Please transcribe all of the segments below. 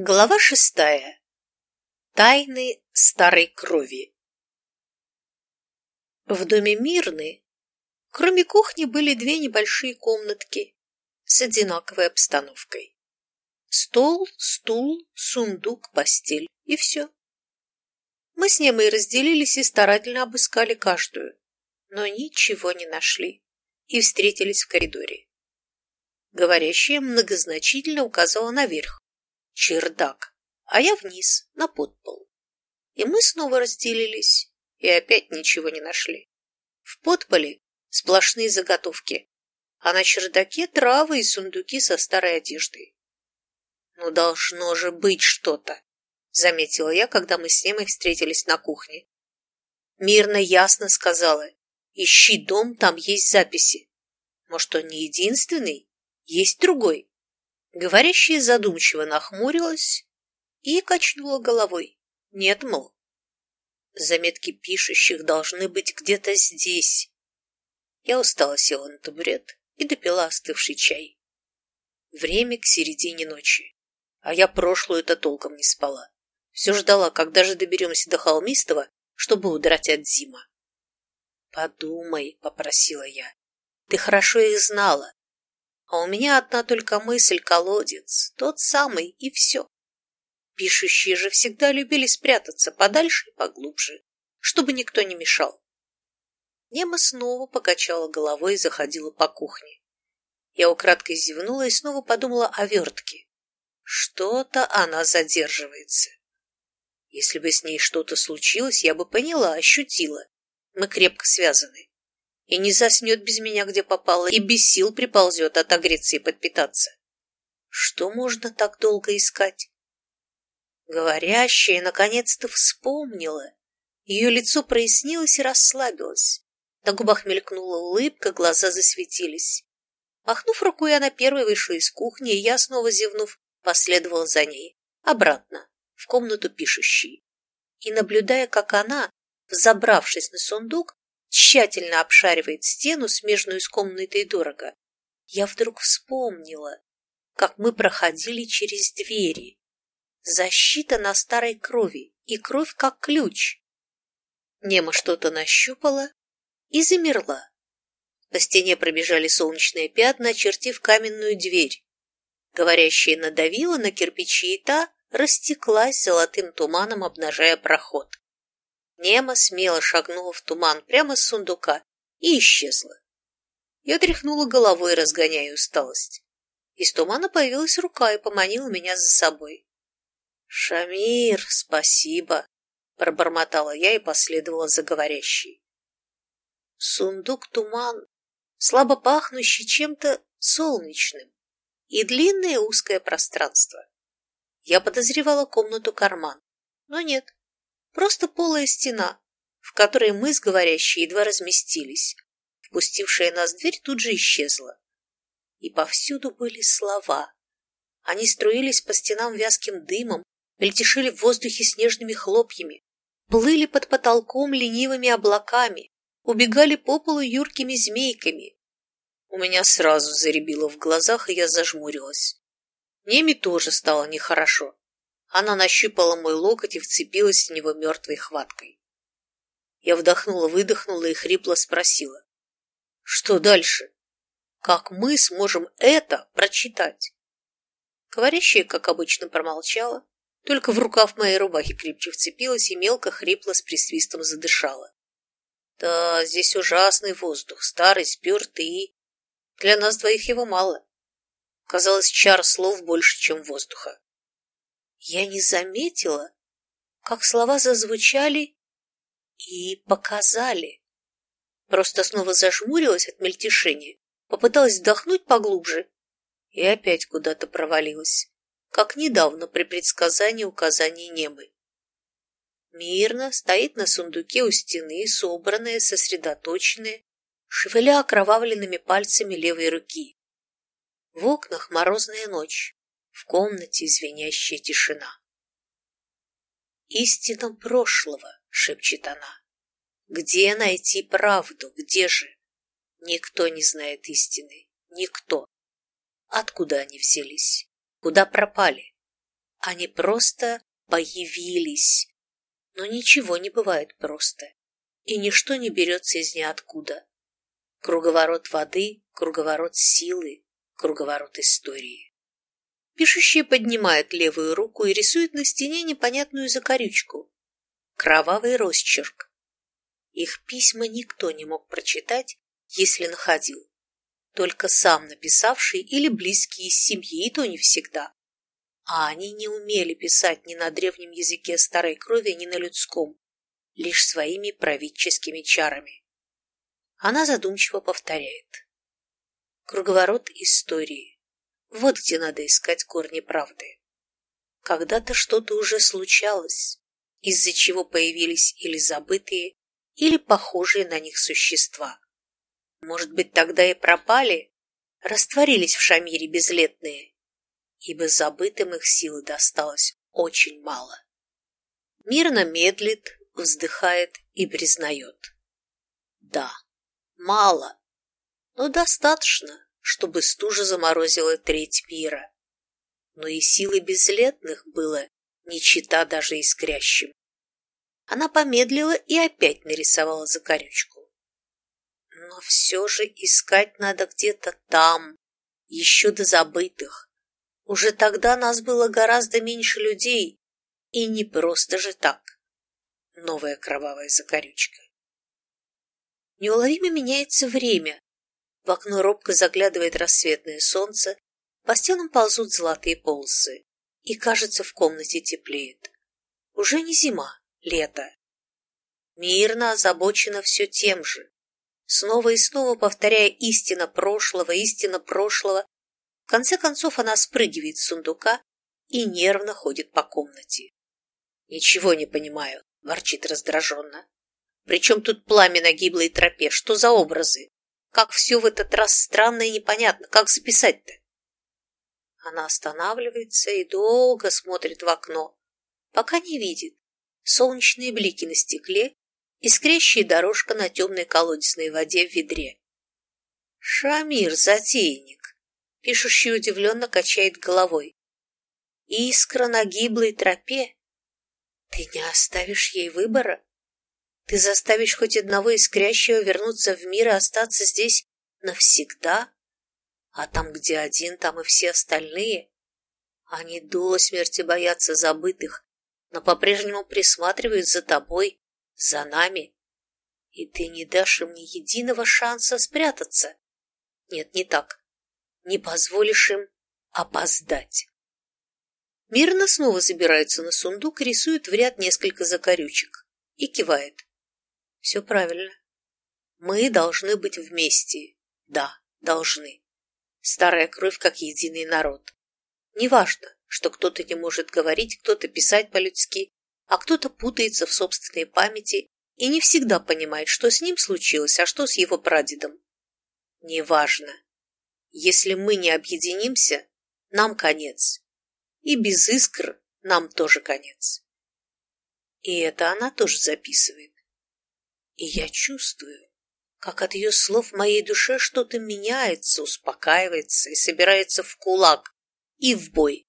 Глава шестая. Тайны старой крови. В доме Мирны, кроме кухни, были две небольшие комнатки с одинаковой обстановкой. Стол, стул, сундук, постель и все. Мы с Немой разделились и старательно обыскали каждую, но ничего не нашли и встретились в коридоре. Говорящая многозначительно указала наверх, чердак, а я вниз, на подпол. И мы снова разделились, и опять ничего не нашли. В подполе сплошные заготовки, а на чердаке травы и сундуки со старой одеждой. «Ну, должно же быть что-то», — заметила я, когда мы с Немой встретились на кухне. Мирно ясно сказала, ищи дом, там есть записи. Может, он не единственный? Есть другой. Говорящая задумчиво нахмурилась и качнула головой. Нет, мол. Заметки пишущих должны быть где-то здесь. Я устало села на табурет и допила остывший чай. Время к середине ночи, а я прошлую-то толком не спала. Все ждала, когда же доберемся до Холмистого, чтобы удрать от Зима. «Подумай», — попросила я. «Ты хорошо их знала. А у меня одна только мысль, колодец, тот самый, и все. Пишущие же всегда любили спрятаться подальше и поглубже, чтобы никто не мешал. Нема снова покачала головой и заходила по кухне. Я украдкой зевнула и снова подумала о вертке. Что-то она задерживается. Если бы с ней что-то случилось, я бы поняла, ощутила. Мы крепко связаны и не заснет без меня, где попало, и без сил приползет отогреться и подпитаться. Что можно так долго искать? Говорящая наконец-то вспомнила. Ее лицо прояснилось и расслабилось. На губах мелькнула улыбка, глаза засветились. Махнув рукой, она первой вышла из кухни, и я, снова зевнув, последовала за ней, обратно, в комнату пишущей. И, наблюдая, как она, взобравшись на сундук, тщательно обшаривает стену, смежную с комнатой дорого, я вдруг вспомнила, как мы проходили через двери. Защита на старой крови, и кровь как ключ. Нема что-то нащупала и замерла. По стене пробежали солнечные пятна, очертив каменную дверь. Говорящая надавила на кирпичи, и та растеклась золотым туманом, обнажая проход. Нема смело шагнула в туман прямо с сундука и исчезла. Я тряхнула головой, разгоняя усталость. Из тумана появилась рука и поманила меня за собой. «Шамир, спасибо!» — пробормотала я и последовала за говорящей. Сундук-туман, слабо пахнущий чем-то солнечным, и длинное узкое пространство. Я подозревала комнату-карман, но нет. Просто полая стена, в которой мы с говорящей едва разместились. Впустившая нас дверь тут же исчезла. И повсюду были слова. Они струились по стенам вязким дымом, мельтешили в воздухе снежными хлопьями, плыли под потолком ленивыми облаками, убегали по полу юркими змейками. У меня сразу заребило в глазах, и я зажмурилась. Неме тоже стало нехорошо. Она нащупала мой локоть и вцепилась в него мертвой хваткой. Я вдохнула-выдохнула и хрипло спросила. Что дальше? Как мы сможем это прочитать? Говорящая, как обычно, промолчала, только в рукав моей рубахи крепче вцепилась и мелко хрипло с присвистом задышала. Да, здесь ужасный воздух, старый, спертый и... Для нас двоих его мало. Казалось, чар слов больше, чем воздуха. Я не заметила, как слова зазвучали и показали. Просто снова зажмурилась от мельтешения, попыталась вдохнуть поглубже и опять куда-то провалилась, как недавно при предсказании указаний Немы. Мирно стоит на сундуке у стены, собранная, сосредоточенная, шевеля окровавленными пальцами левой руки. В окнах морозная ночь. В комнате звенящая тишина. «Истина прошлого», — шепчет она. «Где найти правду? Где же?» Никто не знает истины. Никто. Откуда они взялись? Куда пропали? Они просто появились. Но ничего не бывает просто, и ничто не берется из ниоткуда. Круговорот воды, круговорот силы, круговорот истории. Пишущий поднимает левую руку и рисует на стене непонятную закорючку. Кровавый росчерк. Их письма никто не мог прочитать, если находил. Только сам написавший или близкие из семьи, и то не всегда. А они не умели писать ни на древнем языке старой крови, ни на людском, лишь своими правительскими чарами. Она задумчиво повторяет. Круговорот истории. Вот где надо искать корни правды. Когда-то что-то уже случалось, из-за чего появились или забытые, или похожие на них существа. Может быть, тогда и пропали, растворились в Шамире безлетные, ибо забытым их силы досталось очень мало. Мирно медлит, вздыхает и признает. Да, мало, но достаточно, чтобы стужа заморозила треть мира. Но и силы безлетных было не чита даже искрящим. Она помедлила и опять нарисовала закорючку. Но все же искать надо где-то там, еще до забытых. Уже тогда нас было гораздо меньше людей, и не просто же так. Новая кровавая закорючка. Неуловимо меняется время. В окно робко заглядывает рассветное солнце, по стенам ползут золотые полосы, и, кажется, в комнате теплеет. Уже не зима, лето. Мирно озабочена все тем же, снова и снова повторяя истина прошлого, истина прошлого. В конце концов она спрыгивает с сундука и нервно ходит по комнате. «Ничего не понимаю», — ворчит раздраженно. Причем тут пламя на гиблой тропе? Что за образы? Как все в этот раз странно и непонятно. Как записать-то? Она останавливается и долго смотрит в окно, пока не видит солнечные блики на стекле, искрящая дорожка на темной колодезной воде в ведре. Шамир, затейник, пишущий удивленно качает головой. Искра на гиблой тропе. Ты не оставишь ей выбора? Ты заставишь хоть одного искрящего вернуться в мир и остаться здесь навсегда? А там, где один, там и все остальные. Они до смерти боятся забытых, но по-прежнему присматривают за тобой, за нами. И ты не дашь им ни единого шанса спрятаться. Нет, не так. Не позволишь им опоздать. Мирно снова забирается на сундук и рисует в ряд несколько закорючек. И кивает. Все правильно. Мы должны быть вместе. Да, должны. Старая кровь как единый народ. Неважно, что кто-то не может говорить, кто-то писать по-людски, а кто-то путается в собственной памяти и не всегда понимает, что с ним случилось, а что с его прадедом. Неважно. Если мы не объединимся, нам конец. И без искр нам тоже конец. И это она тоже записывает. И я чувствую, как от ее слов в моей душе что-то меняется, успокаивается и собирается в кулак и в бой.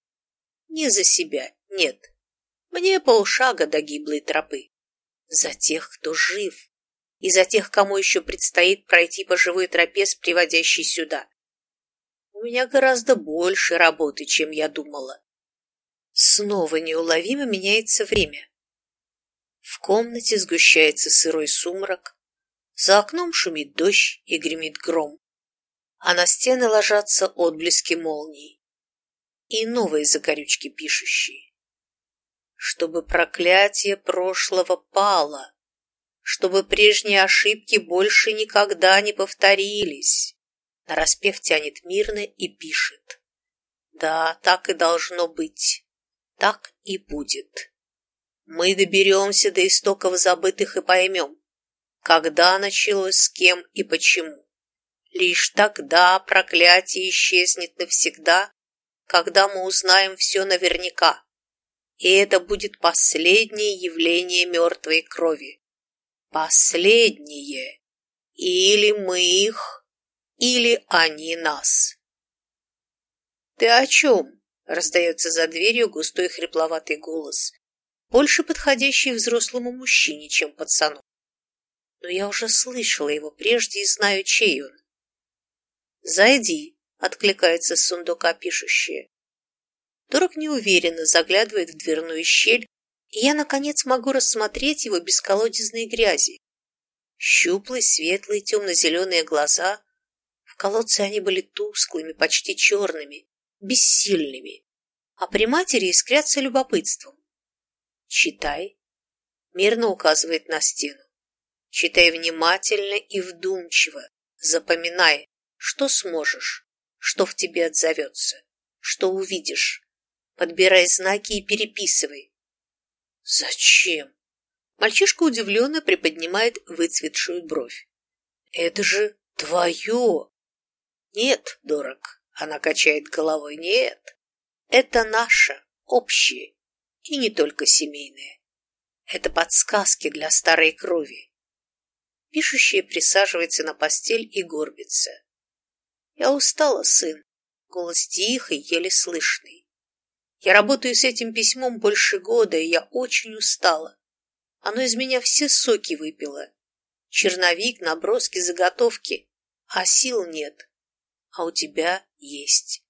Не за себя, нет. Мне полшага до гиблой тропы. За тех, кто жив, и за тех, кому еще предстоит пройти по живой тропе, с приводящей сюда. У меня гораздо больше работы, чем я думала. Снова неуловимо меняется время. В комнате сгущается сырой сумрак, за окном шумит дождь и гремит гром, а на стены ложатся отблески молний и новые закорючки пишущие. Чтобы проклятие прошлого пало, чтобы прежние ошибки больше никогда не повторились. Нараспев тянет мирно и пишет. Да, так и должно быть, так и будет. Мы доберемся до истоков забытых и поймем, когда началось, с кем и почему. Лишь тогда проклятие исчезнет навсегда, когда мы узнаем все наверняка. И это будет последнее явление мертвой крови. Последнее. Или мы их, или они нас. «Ты о чем?» Раздается за дверью густой хрипловатый голос, больше подходящий взрослому мужчине, чем пацану. Но я уже слышала его прежде и знаю, чей он. «Зайди», — откликается с сундука пишущая. Дорог неуверенно заглядывает в дверную щель, и я, наконец, могу рассмотреть его без колодезной грязи. Щуплые, светлые, темно-зеленые глаза. В колодце они были тусклыми, почти черными, бессильными, а при матери искрятся любопытством. «Читай», — мирно указывает на стену. «Читай внимательно и вдумчиво, запоминай, что сможешь, что в тебе отзовется, что увидишь. Подбирай знаки и переписывай». «Зачем?» Мальчишка удивленно приподнимает выцветшую бровь. «Это же твое!» «Нет, дорог», — она качает головой, «нет, это наше, общее, и не только семейное. Это подсказки для старой крови». Пишущая присаживается на постель и горбится. «Я устала, сын», — голос тихий, еле слышный. «Я работаю с этим письмом больше года, и я очень устала. Оно из меня все соки выпило. Черновик, наброски, заготовки. А сил нет. А у тебя есть.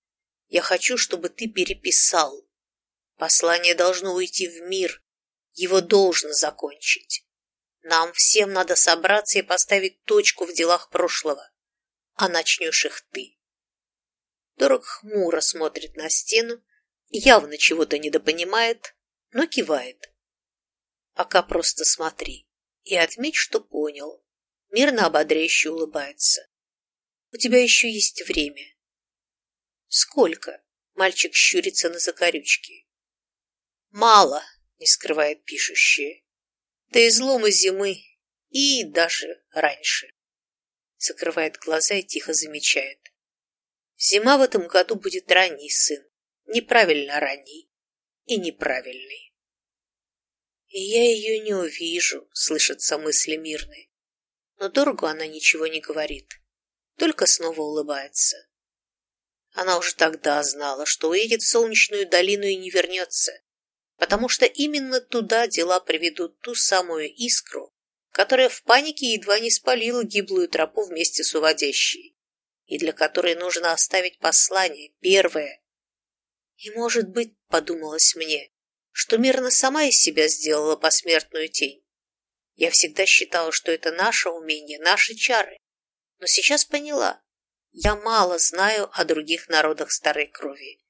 Я хочу, чтобы ты переписал. Послание должно уйти в мир. Его должно закончить. Нам всем надо собраться и поставить точку в делах прошлого. А начнешь их ты. Дорог хмуро смотрит на стену, явно чего-то недопонимает, но кивает. Пока просто смотри и отметь, что понял. Мирно ободряюще улыбается. У тебя еще есть время. Сколько? Мальчик щурится на закорючки. Мало, не скрывает пишущее. До излома зимы и даже раньше. Закрывает глаза и тихо замечает. Зима в этом году будет ранний, сын. Неправильно ранний и неправильный. И я ее не увижу, слышатся мысли мирные. Но Доргу она ничего не говорит, только снова улыбается. Она уже тогда знала, что уедет в солнечную долину и не вернется, потому что именно туда дела приведут ту самую искру, которая в панике едва не спалила гиблую тропу вместе с уводящей, и для которой нужно оставить послание, первое. И, может быть, подумалось мне, что мирно сама из себя сделала посмертную тень. Я всегда считала, что это наше умение, наши чары. Но сейчас поняла, я мало знаю о других народах старой крови.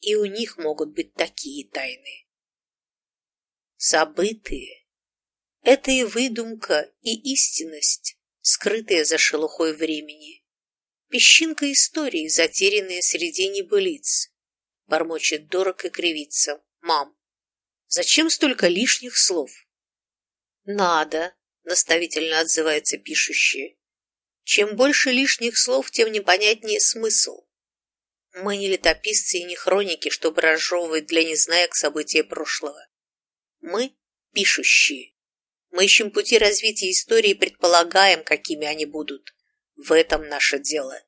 И у них могут быть такие тайны. Забытые. Это и выдумка, и истинность, скрытая за шелухой времени. Песчинка истории, затерянная среди небылиц. Бормочет дорог и кривится. Мам, Зачем столько лишних слов? Надо, наставительно отзывается пишущий. Чем больше лишних слов, тем непонятнее смысл. Мы не летописцы и не хроники, чтобы разжевывать для незнаек события прошлого. Мы пишущие. Мы ищем пути развития истории и предполагаем, какими они будут. В этом наше дело.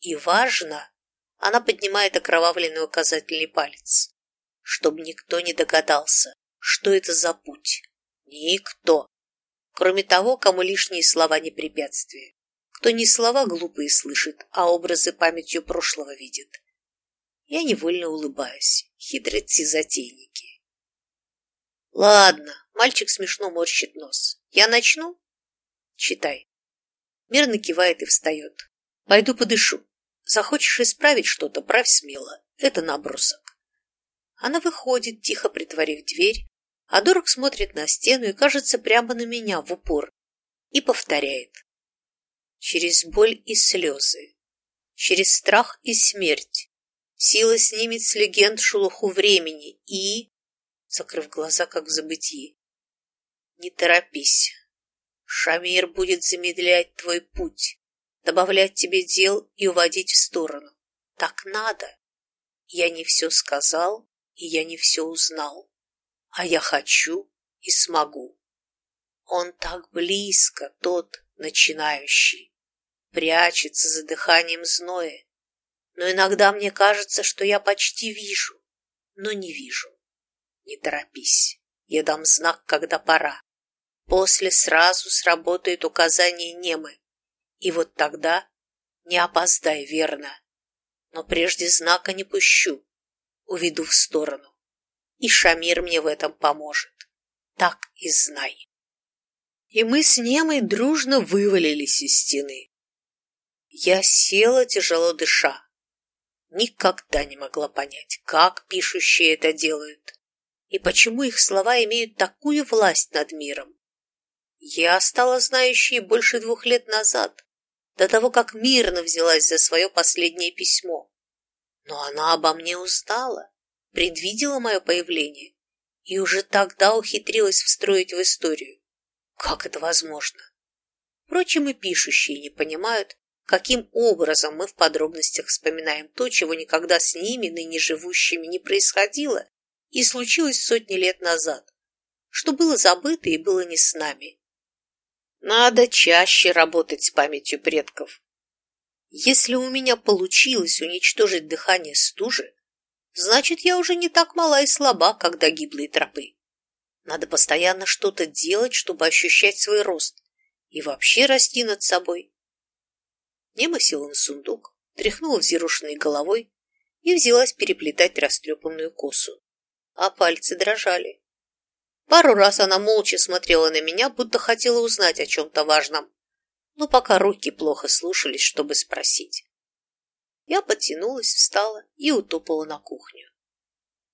И важно, она поднимает окровавленный указательный палец чтобы никто не догадался, что это за путь. Никто. Кроме того, кому лишние слова не препятствие. Кто не слова глупые слышит, а образы памятью прошлого видит. Я невольно улыбаюсь. Хитрые затейники. Ладно, мальчик смешно морщит нос. Я начну? Читай. Мирно кивает и встает. Пойду подышу. Захочешь исправить что-то, правь смело. Это набросок. Она выходит, тихо притворив дверь, а Дорог смотрит на стену и, кажется, прямо на меня в упор и повторяет. Через боль и слезы, через страх и смерть сила снимет с легенд шелуху времени и... Закрыв глаза, как в забытии. Не торопись. Шамир будет замедлять твой путь, добавлять тебе дел и уводить в сторону. Так надо. Я не все сказал, и я не все узнал. А я хочу и смогу. Он так близко, тот начинающий, прячется за дыханием зноя, Но иногда мне кажется, что я почти вижу, но не вижу. Не торопись, я дам знак, когда пора. После сразу сработает указание Немы, и вот тогда не опоздай, верно. Но прежде знака не пущу, уведу в сторону. И Шамир мне в этом поможет. Так и знай. И мы с Немой дружно вывалились из стены. Я села, тяжело дыша. Никогда не могла понять, как пишущие это делают, и почему их слова имеют такую власть над миром. Я стала знающей больше двух лет назад, до того, как мирно взялась за свое последнее письмо. Но она обо мне узнала, предвидела мое появление и уже тогда ухитрилась встроить в историю. Как это возможно? Впрочем, и пишущие не понимают, каким образом мы в подробностях вспоминаем то, чего никогда с ними, ныне живущими, не происходило и случилось сотни лет назад, что было забыто и было не с нами. Надо чаще работать с памятью предков. Если у меня получилось уничтожить дыхание стужи, значит, я уже не так мала и слаба, когда гиблые тропы. Надо постоянно что-то делать, чтобы ощущать свой рост и вообще расти над собой. Нема села на сундук, тряхнула взъерошенной головой и взялась переплетать растрепанную косу. А пальцы дрожали. Пару раз она молча смотрела на меня, будто хотела узнать о чем-то важном, но пока руки плохо слушались, чтобы спросить. Я подтянулась, встала и утопала на кухню.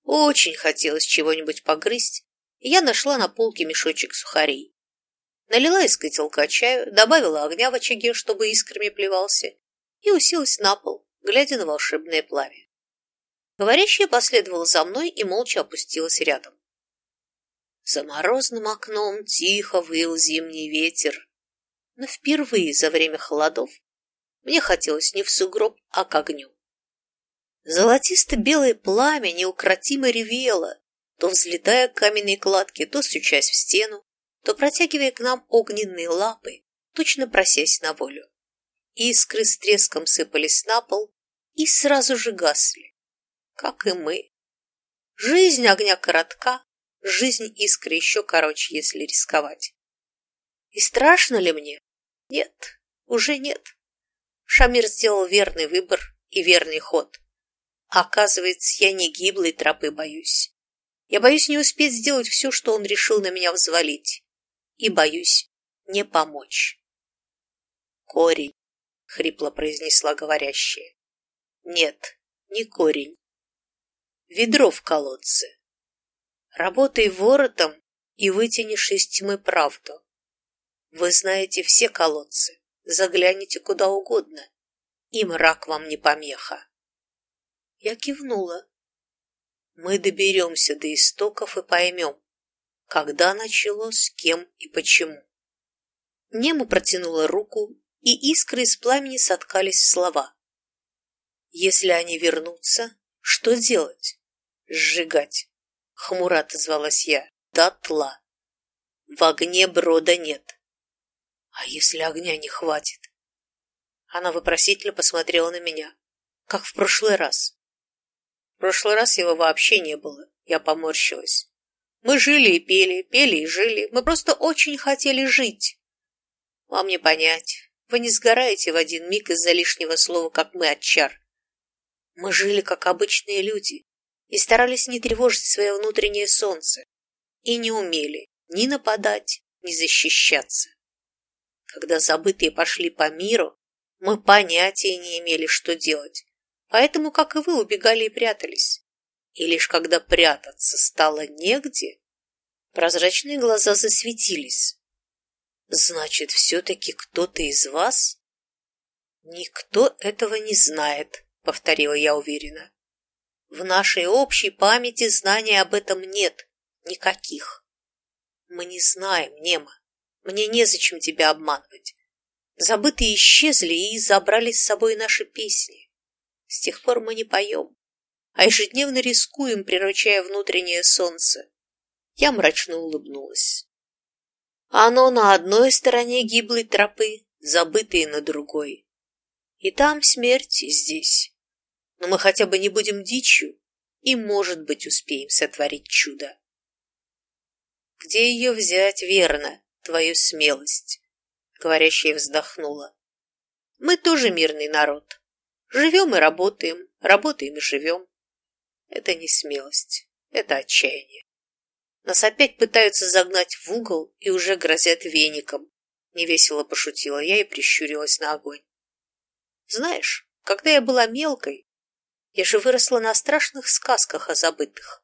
Очень хотелось чего-нибудь погрызть, и я нашла на полке мешочек сухарей. Налила из котелка чаю, добавила огня в очаге, чтобы искрами плевался, и уселась на пол, глядя на волшебное пламя. Говорящая последовала за мной и молча опустилась рядом. За морозным окном тихо выл зимний ветер. Но впервые за время холодов мне хотелось не в сугроб, а к огню. Золотисто-белое пламя неукротимо ревело, то взлетая к каменной кладке, то стучась в стену, то протягивая к нам огненные лапы, точно просясь на волю. Искры с треском сыпались на пол и сразу же гасли, как и мы. Жизнь огня коротка, Жизнь искры еще короче, если рисковать. И страшно ли мне? Нет, уже нет. Шамир сделал верный выбор и верный ход. оказывается, я не гиблой тропы боюсь. Я боюсь не успеть сделать все, что он решил на меня взвалить. И боюсь не помочь. Корень, хрипло произнесла говорящая. Нет, не корень. Ведро в колодце. Работай воротом и вытянешь из тьмы правду. Вы знаете все колодцы, загляните куда угодно, и мрак вам не помеха. Я кивнула. Мы доберемся до истоков и поймем, когда начало, с кем и почему. Нема протянула руку, и искры из пламени соткались в слова. Если они вернутся, что делать? Сжигать. Хмуро отозвалась я. Дотла. В огне брода нет. А если огня не хватит? Она вопросительно посмотрела на меня, как в прошлый раз. В прошлый раз его вообще не было. Я поморщилась. Мы жили и пели, пели и жили. Мы просто очень хотели жить. Вам не понять. Вы не сгораете в один миг из-за лишнего слова, как мы от чар. Мы жили, как обычные люди и старались не тревожить свое внутреннее солнце, и не умели ни нападать, ни защищаться. Когда забытые пошли по миру, мы понятия не имели, что делать, поэтому, как и вы, убегали и прятались. И лишь когда прятаться стало негде, прозрачные глаза засветились. Значит, все-таки кто-то из вас? Никто этого не знает, повторила я уверенно. В нашей общей памяти знаний об этом нет. Никаких. Мы не знаем, Нема. Мне незачем тебя обманывать. Забытые исчезли и забрали с собой наши песни. С тех пор мы не поем, а ежедневно рискуем, приручая внутреннее солнце. Я мрачно улыбнулась. Оно на одной стороне гиблой тропы, забытые на другой. И там смерть, и здесь. Но мы хотя бы не будем дичью и, может быть, успеем сотворить чудо. Где ее взять, верно, твою смелость? Говорящая вздохнула. Мы тоже мирный народ. Живем и работаем, работаем и живем. Это не смелость, это отчаяние. Нас опять пытаются загнать в угол и уже грозят веником. Невесело пошутила я и прищурилась на огонь. Знаешь, когда я была мелкой, я же выросла на страшных сказках о забытых.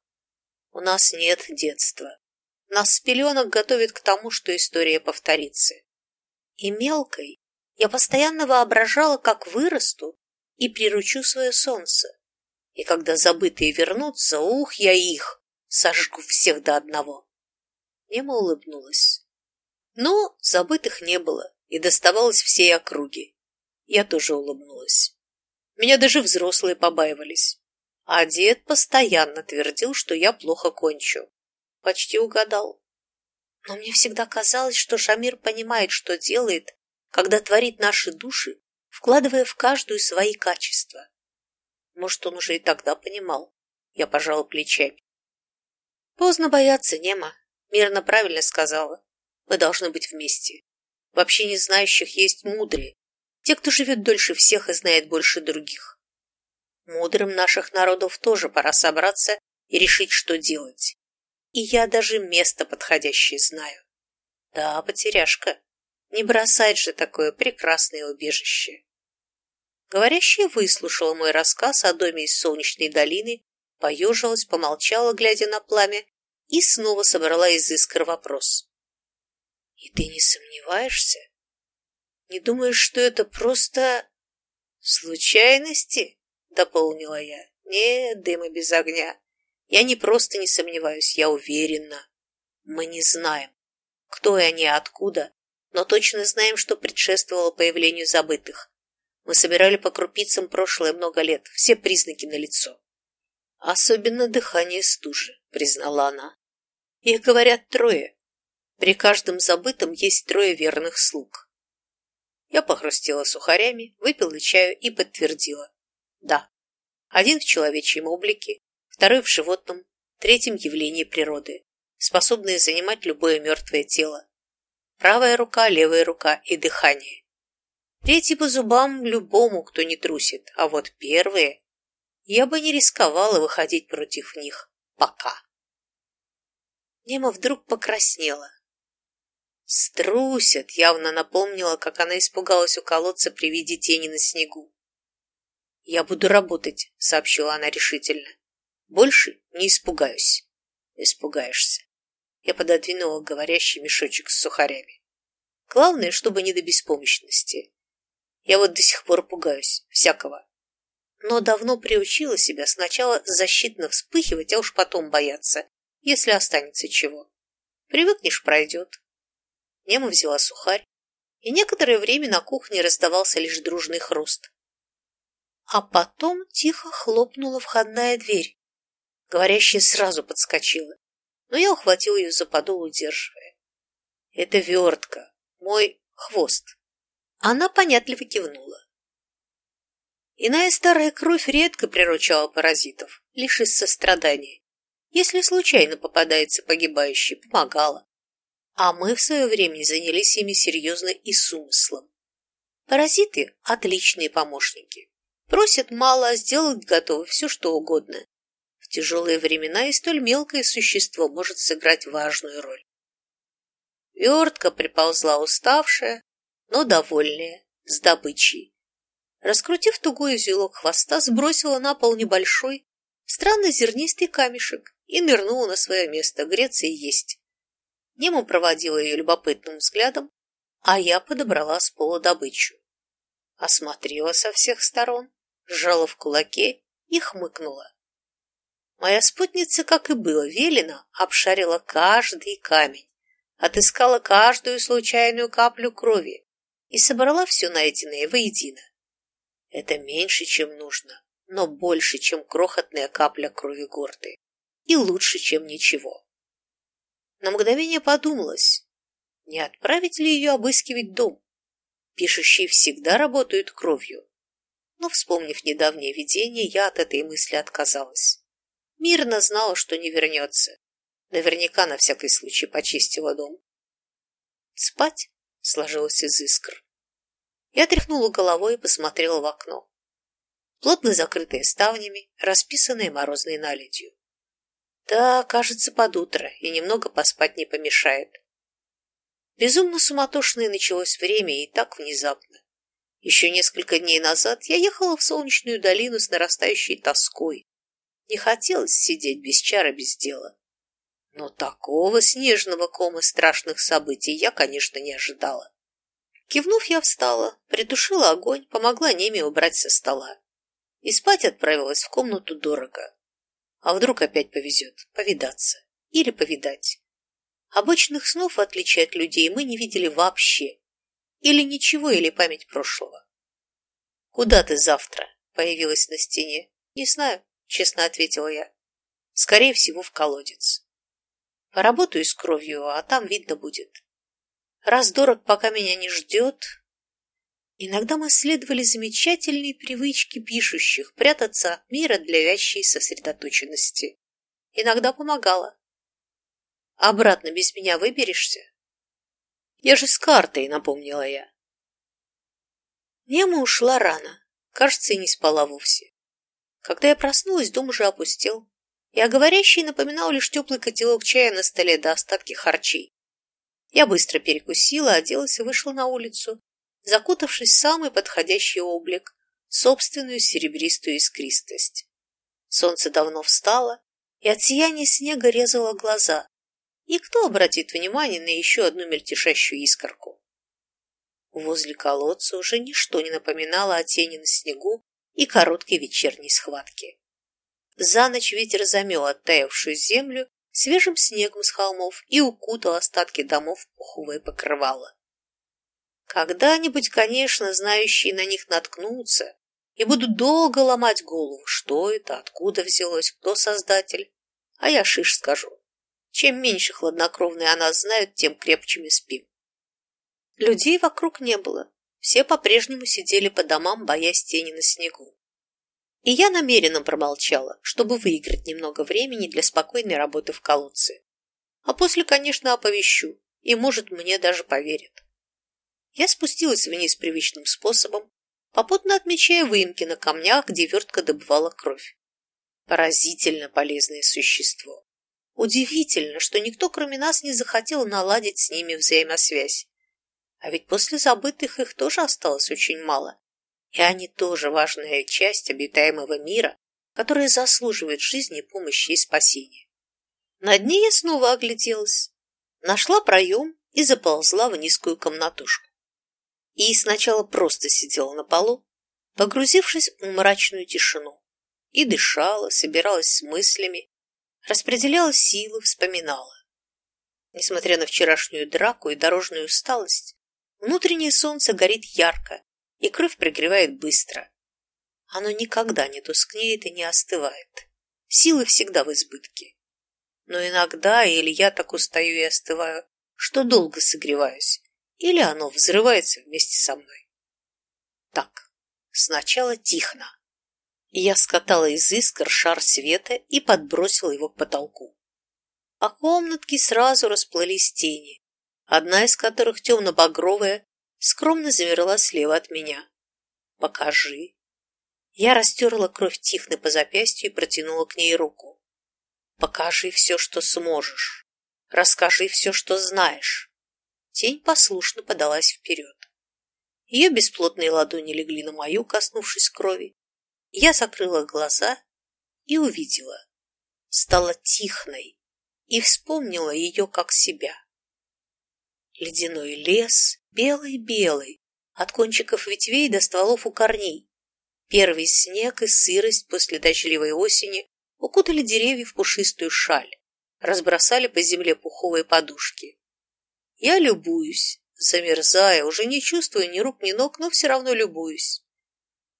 У нас нет детства. Нас с пеленок готовят к тому, что история повторится. И мелкой я постоянно воображала, как вырасту и приручу свое солнце. И когда забытые вернутся, ух, я их, сожгу всех до одного. Нема улыбнулась. Но забытых не было, и доставалось всей округе. Я тоже улыбнулась. Меня даже взрослые побаивались. А дед постоянно твердил, что я плохо кончу. Почти угадал. Но мне всегда казалось, что Шамир понимает, что делает, когда творит наши души, вкладывая в каждую свои качества. Может, он уже и тогда понимал. Я пожала плечами. Поздно бояться, Нема. Мирно правильно сказала. Мы должны быть вместе. Вообще не знающих есть мудрые. Те, кто живет дольше всех и знает больше других. Мудрым наших народов тоже пора собраться и решить, что делать. И я даже место подходящее знаю. Да, потеряшка, не бросать же такое прекрасное убежище. Говорящая выслушала мой рассказ о доме из солнечной долины, поежилась, помолчала, глядя на пламя, и снова собрала из искр вопрос. «И ты не сомневаешься? Не думаешь, что это просто случайности?» — дополнила я. «Нет дыма без огня. Я не просто не сомневаюсь, я уверена. Мы не знаем, кто и они, откуда, но точно знаем, что предшествовало появлению забытых. Мы собирали по крупицам прошлое много лет, все признаки налицо. Особенно дыхание стужи, признала она. Их говорят трое. При каждом забытом есть трое верных слуг. Я похрустела сухарями, выпила чаю и подтвердила. Да, один в человечьем облике, второй в животном, третьем явлении природы, способные занимать любое мертвое тело. Правая рука, левая рука и дыхание. Третий по зубам любому, кто не трусит, а вот первые... Я бы не рисковала выходить против них. Пока. Нема вдруг покраснела. «Струсят!» — явно напомнила, как она испугалась у колодца при виде тени на снегу. «Я буду работать», — сообщила она решительно. «Больше не испугаюсь». «Испугаешься». Я пододвинула говорящий мешочек с сухарями. Главное, чтобы не до беспомощности. Я вот до сих пор пугаюсь всякого. Но давно приучила себя сначала защитно вспыхивать, а уж потом бояться, если останется чего. Привыкнешь, пройдет. Нема взяла сухарь, и некоторое время на кухне раздавался лишь дружный хруст. А потом тихо хлопнула входная дверь. Говорящая сразу подскочила, но я ухватил ее за подол, удерживая. Это вертка, мой хвост. Она понятливо кивнула. Иная старая кровь редко приручала паразитов, лишь из сострадания. Если случайно попадается погибающий, помогала. А мы в свое время занялись ими серьезно и с умыслом. Паразиты – отличные помощники. Просят мало, а сделать готовы все, что угодно. В тяжелые времена и столь мелкое существо может сыграть важную роль. Вертка приползла уставшая, но довольная, с добычей. Раскрутив тугой узелок хвоста, сбросила на пол небольшой, странно зернистый камешек и нырнула на свое место, греться и есть. Нему проводила ее любопытным взглядом, а я подобрала с пола добычу. Осмотрела со всех сторон, сжала в кулаке и хмыкнула. Моя спутница, как и было велено, обшарила каждый камень, отыскала каждую случайную каплю крови, и собрала все найденное воедино. Это меньше, чем нужно, но больше, чем крохотная капля крови горды. И лучше, чем ничего. На мгновение подумалось, не отправить ли ее обыскивать дом? Пишущие всегда работают кровью. но, вспомнив недавнее видение, я от этой мысли отказалась. Мирно знала, что не вернется. Наверняка на всякий случай почистила дом. Спать сложилось из искр. Я тряхнула головой и посмотрела в окно. Плотно закрытые ставнями, расписанные морозной наледью. Да, кажется, под утро, и немного поспать не помешает. Безумно суматошное началось время и так внезапно. Еще несколько дней назад я ехала в солнечную долину с нарастающей тоской. Не хотелось сидеть без чара, без дела. Но такого снежного кома страшных событий я, конечно, не ожидала. Кивнув, я встала, притушила огонь, помогла Неме убрать со стола. И спать отправилась в комнату дорого. А вдруг опять повезет повидаться или повидать. Обычных снов, в отличие от людей, мы не видели вообще. Или ничего, или память прошлого. «Куда ты завтра?» — появилась на стене. «Не знаю», — честно ответила я. «Скорее всего, в колодец. Поработаю с кровью, а там видно будет. Раз дорог пока меня не ждет...» Иногда мы следовали замечательной привычке пишущих прятаться от мира для вящей сосредоточенности. Иногда помогала. Обратно без меня выберешься? Я же с картой, напомнила я. Нема ушла рано. Кажется, и не спала вовсе. Когда я проснулась, дом уже опустел, и о напоминал лишь теплый котелок чая на столе до остатки харчей. Я быстро перекусила, оделась и вышла на улицу, закутавшись в самый подходящий облик, собственную серебристую искристость. Солнце давно встало, и от сияния снега резало глаза, и кто обратит внимание на еще одну мельтешащую искорку? Возле колодца уже ничто не напоминало о тени на снегу и короткой вечерней схватке. За ночь ветер замел оттаявшую землю свежим снегом с холмов и укутал остатки домов в пуховое покрывало. Когда-нибудь, конечно, знающие на них наткнутся и будут долго ломать голову, что это, откуда взялось, кто создатель, а я шиш скажу. Чем меньше хладнокровные о нас знают, тем крепче мы спим. Людей вокруг не было. Все по-прежнему сидели по домам, боясь тени на снегу. И я намеренно промолчала, чтобы выиграть немного времени для спокойной работы в колодце. А после, конечно, оповещу, и, может, мне даже поверят. Я спустилась вниз привычным способом, попутно отмечая выемки на камнях, где вертка добывала кровь. Поразительно полезное существо. Удивительно, что никто, кроме нас, не захотел наладить с ними взаимосвязь. А ведь после забытых их тоже осталось очень мало. И они тоже важная часть обитаемого мира, которая заслуживает жизни, помощи и спасения. На дне я снова огляделась, нашла проем и заползла в низкую комнатушку. И сначала просто сидела на полу, погрузившись в мрачную тишину, и дышала, собиралась с мыслями, распределяла силы, вспоминала. Несмотря на вчерашнюю драку и дорожную усталость, внутреннее солнце горит ярко, и кровь пригревает быстро. Оно никогда не тускнеет и не остывает. Силы всегда в избытке. Но иногда или я так устаю и остываю, что долго согреваюсь, или оно взрывается вместе со мной. Так, сначала тихно. Я скатала из искр шар света и подбросила его к потолку. А комнатки сразу расплылись тени, одна из которых темно-багровая, скромно замерла слева от меня. «Покажи». Я растерла кровь Тихны по запястью и протянула к ней руку. «Покажи все, что сможешь. Расскажи все, что знаешь». Тень послушно подалась вперед. Ее бесплотные ладони легли на мою, коснувшись крови, я закрыла глаза и увидела. Стала тихной и вспомнила ее как себя. Ледяной лес, белый-белый, от кончиков ветвей до стволов у корней. Первый снег и сырость после дождливой осени укутали деревья в пушистую шаль, разбросали по земле пуховые подушки. Я любуюсь, замерзая, уже не чувствую ни рук, ни ног, но все равно любуюсь.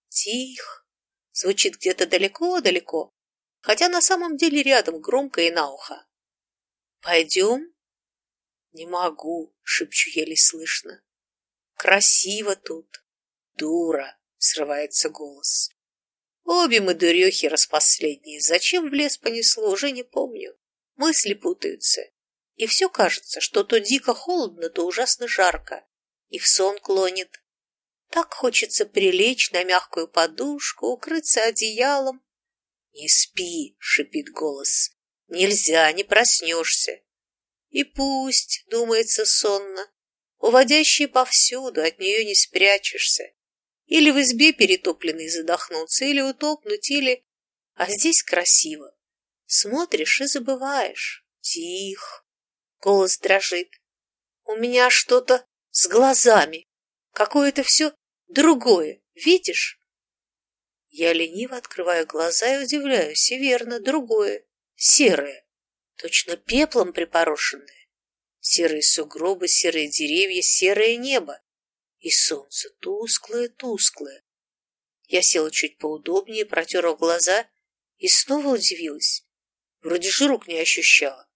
Тихо, звучит где-то далеко-далеко, хотя на самом деле рядом, громко и на ухо. «Пойдем?» «Не могу», — шепчу еле слышно. «Красиво тут. Дура. срывается голос. Обе мы дурехи распоследние. Зачем в лес понесло, уже не помню. Мысли путаются. И все кажется, что то дико холодно, то ужасно жарко. И в сон клонит. Так хочется прилечь на мягкую подушку, укрыться одеялом. «Не спи!» — шипит голос. «Нельзя, не проснешься!» И пусть, думается сонно, уводящий повсюду, от нее не спрячешься. Или в избе перетопленный задохнуться, или утопнуть, или... А здесь красиво. Смотришь и забываешь. Тих. Голос дрожит. У меня что-то с глазами. Какое-то все другое. Видишь? Я лениво открываю глаза и удивляюсь. И верно, другое. Серое. Точно пеплом припорошенное. Серые сугробы, серые деревья, серое небо. И солнце тусклое-тусклое. Я села чуть поудобнее, протерла глаза и снова удивилась. Вроде же рук не ощущала.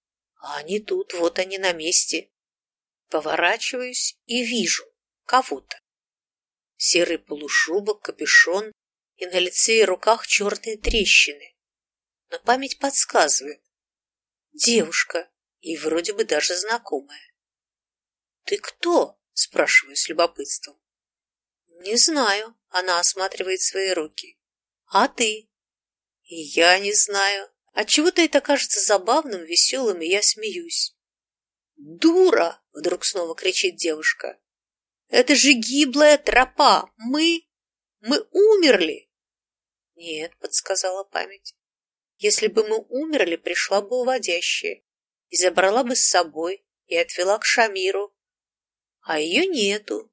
А они тут, вот они на месте. Поворачиваюсь и вижу кого-то. Серый полушубок, капюшон, и на лице и руках черные трещины. Но память подсказывает. Девушка, и вроде бы даже знакомая. «Ты кто?» – спрашиваю с любопытством. «Не знаю», – она осматривает свои руки. «А ты?» «И я не знаю. Отчего-то это кажется забавным, веселым, и я смеюсь». «Дура!» – вдруг снова кричит девушка. «Это же гиблая тропа! Мы... мы умерли!» «Нет», — подсказала память. «Если бы мы умерли, пришла бы уводящая и забрала бы с собой и отвела к Шамиру. А ее нету».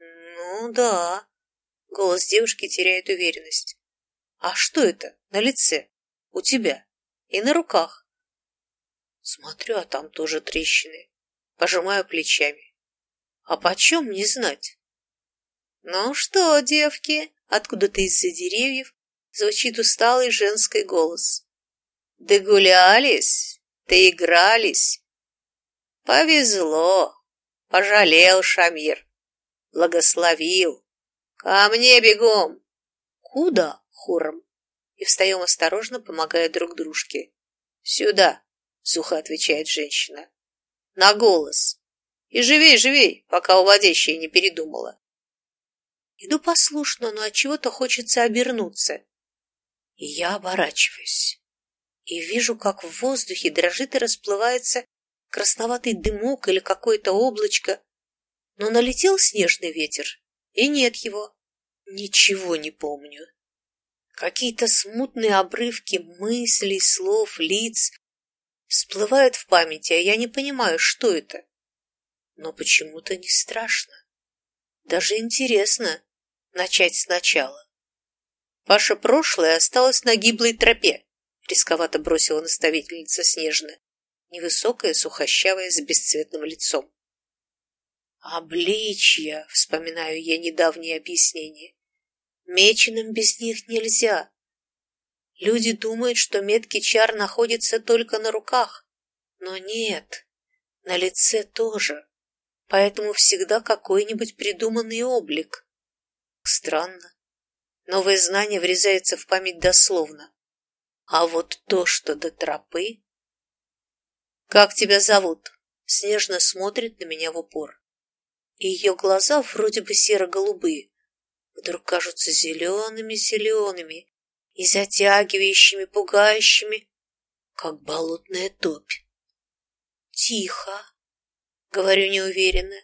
«Ну да», — голос девушки теряет уверенность. «А что это на лице? У тебя? И на руках?» Смотрю, а там тоже трещины. Пожимаю плечами. «А почем не знать?» «Ну что, девки?» Откуда-то из-за деревьев звучит усталый женский голос. «Догулялись? Доигрались?» «Повезло!» — пожалел Шамир. «Благословил! Ко мне бегом!» «Куда?» — хором. И встаем осторожно, помогая друг дружке. «Сюда!» — сухо отвечает женщина. «На голос! И живей, живей, пока уводящая не передумала!» Иду послушно, но от чего-то хочется обернуться. И я оборачиваюсь. И вижу, как в воздухе дрожит и расплывается красноватый дымок или какое-то облачко. Но налетел снежный ветер, и нет его. Ничего не помню. Какие-то смутные обрывки мыслей, слов, лиц всплывают в памяти, а я не понимаю, что это. Но почему-то не страшно. Даже интересно, начать сначала. Ваше прошлое осталось на гиблой тропе, рисковато бросила наставительница Снежная, невысокая, сухощавая, с бесцветным лицом. Обличья, вспоминаю я недавнее объяснение. Меченым без них нельзя. Люди думают, что меткий чар находится только на руках, но нет, на лице тоже, поэтому всегда какой-нибудь придуманный облик. Странно. Новое знание врезается в память дословно. А вот то, что до тропы... «Как тебя зовут?» Снежно смотрит на меня в упор. И ее глаза вроде бы серо-голубые, вдруг кажутся зелеными-зелеными и затягивающими, пугающими, как болотная топь. «Тихо», — говорю неуверенно,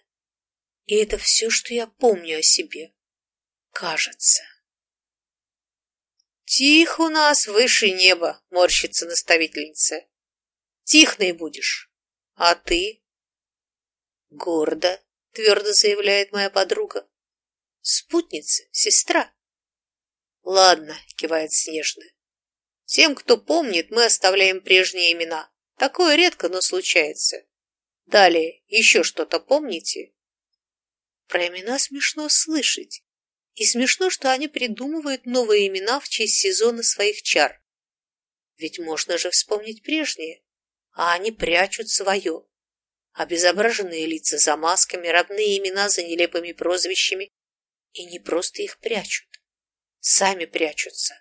и это все, что я помню о себе кажется. Тихо у нас выше неба, морщится наставительница. Тихной будешь. А ты? Гордо, твердо заявляет моя подруга. Спутница, сестра. Ладно, кивает Снежная. Тем, кто помнит, мы оставляем прежние имена. Такое редко, но случается. Далее, еще что-то помните? Про имена смешно слышать. И смешно, что они придумывают новые имена в честь сезона своих чар. Ведь можно же вспомнить прежние, а они прячут свое. Обезображенные лица за масками, родные имена за нелепыми прозвищами И не просто их прячут, сами прячутся,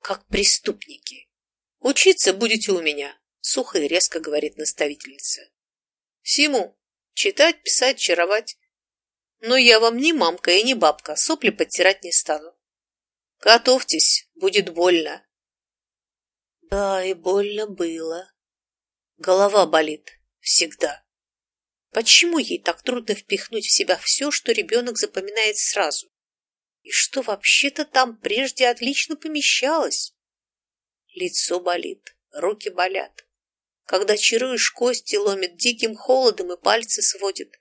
как преступники. Учиться будете у меня, сухо и резко говорит наставительница. Всему. Читать, писать, чаровать. Но я вам не мамка и не бабка, сопли подтирать не стану. Готовьтесь, будет больно. Да, и больно было. Голова болит. Всегда. Почему ей так трудно впихнуть в себя все, что ребенок запоминает сразу? И что вообще-то там прежде отлично помещалось? Лицо болит, руки болят. Когда чаруешь, кости ломит диким холодом и пальцы сводит.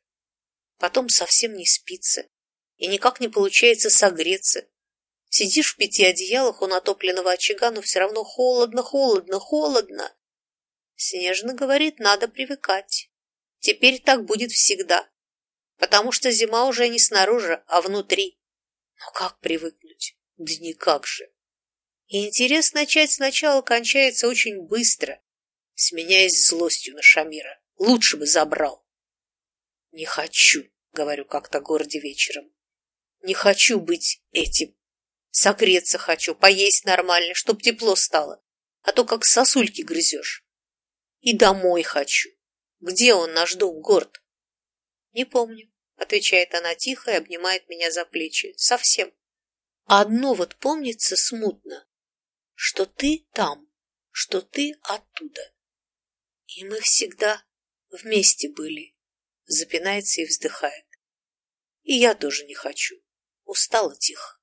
Потом совсем не спится, и никак не получается согреться. Сидишь в пяти одеялах у натопленного очага, но все равно холодно, холодно, холодно. Снежно говорит, надо привыкать. Теперь так будет всегда, потому что зима уже не снаружи, а внутри. Но как привыкнуть? Да никак же. И интерес начать сначала кончается очень быстро, сменяясь злостью на Шамира. Лучше бы забрал. Не хочу, говорю как-то горде вечером. Не хочу быть этим. Согреться хочу, поесть нормально, чтоб тепло стало, а то как сосульки грызешь. И домой хочу. Где он, наш дом, горд? Не помню, отвечает она тихо и обнимает меня за плечи. Совсем. Одно вот помнится смутно, что ты там, что ты оттуда. И мы всегда вместе были, запинается и вздыхает. И я тоже не хочу. Устала тихо.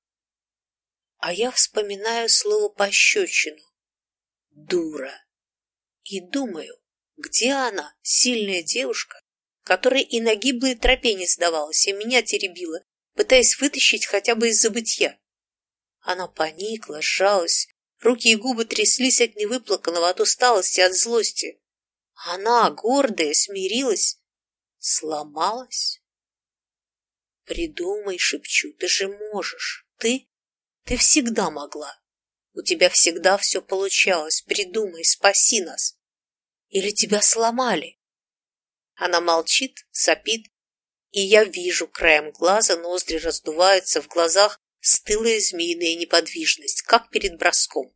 А я вспоминаю слово пощечину. Дура. И думаю, где она, сильная девушка, которая и на гиблой тропе не сдавалась, и меня теребила, пытаясь вытащить хотя бы из забытья. Она поникла, сжалась, руки и губы тряслись от невыплаканного, от усталости, от злости. Она, гордая, смирилась, сломалась. Придумай, шепчу, ты же можешь. Ты, ты всегда могла. У тебя всегда все получалось. Придумай, спаси нас. Или тебя сломали? Она молчит, сопит, и я вижу краем глаза, ноздри раздуваются, в глазах стылая змеиная неподвижность, как перед броском.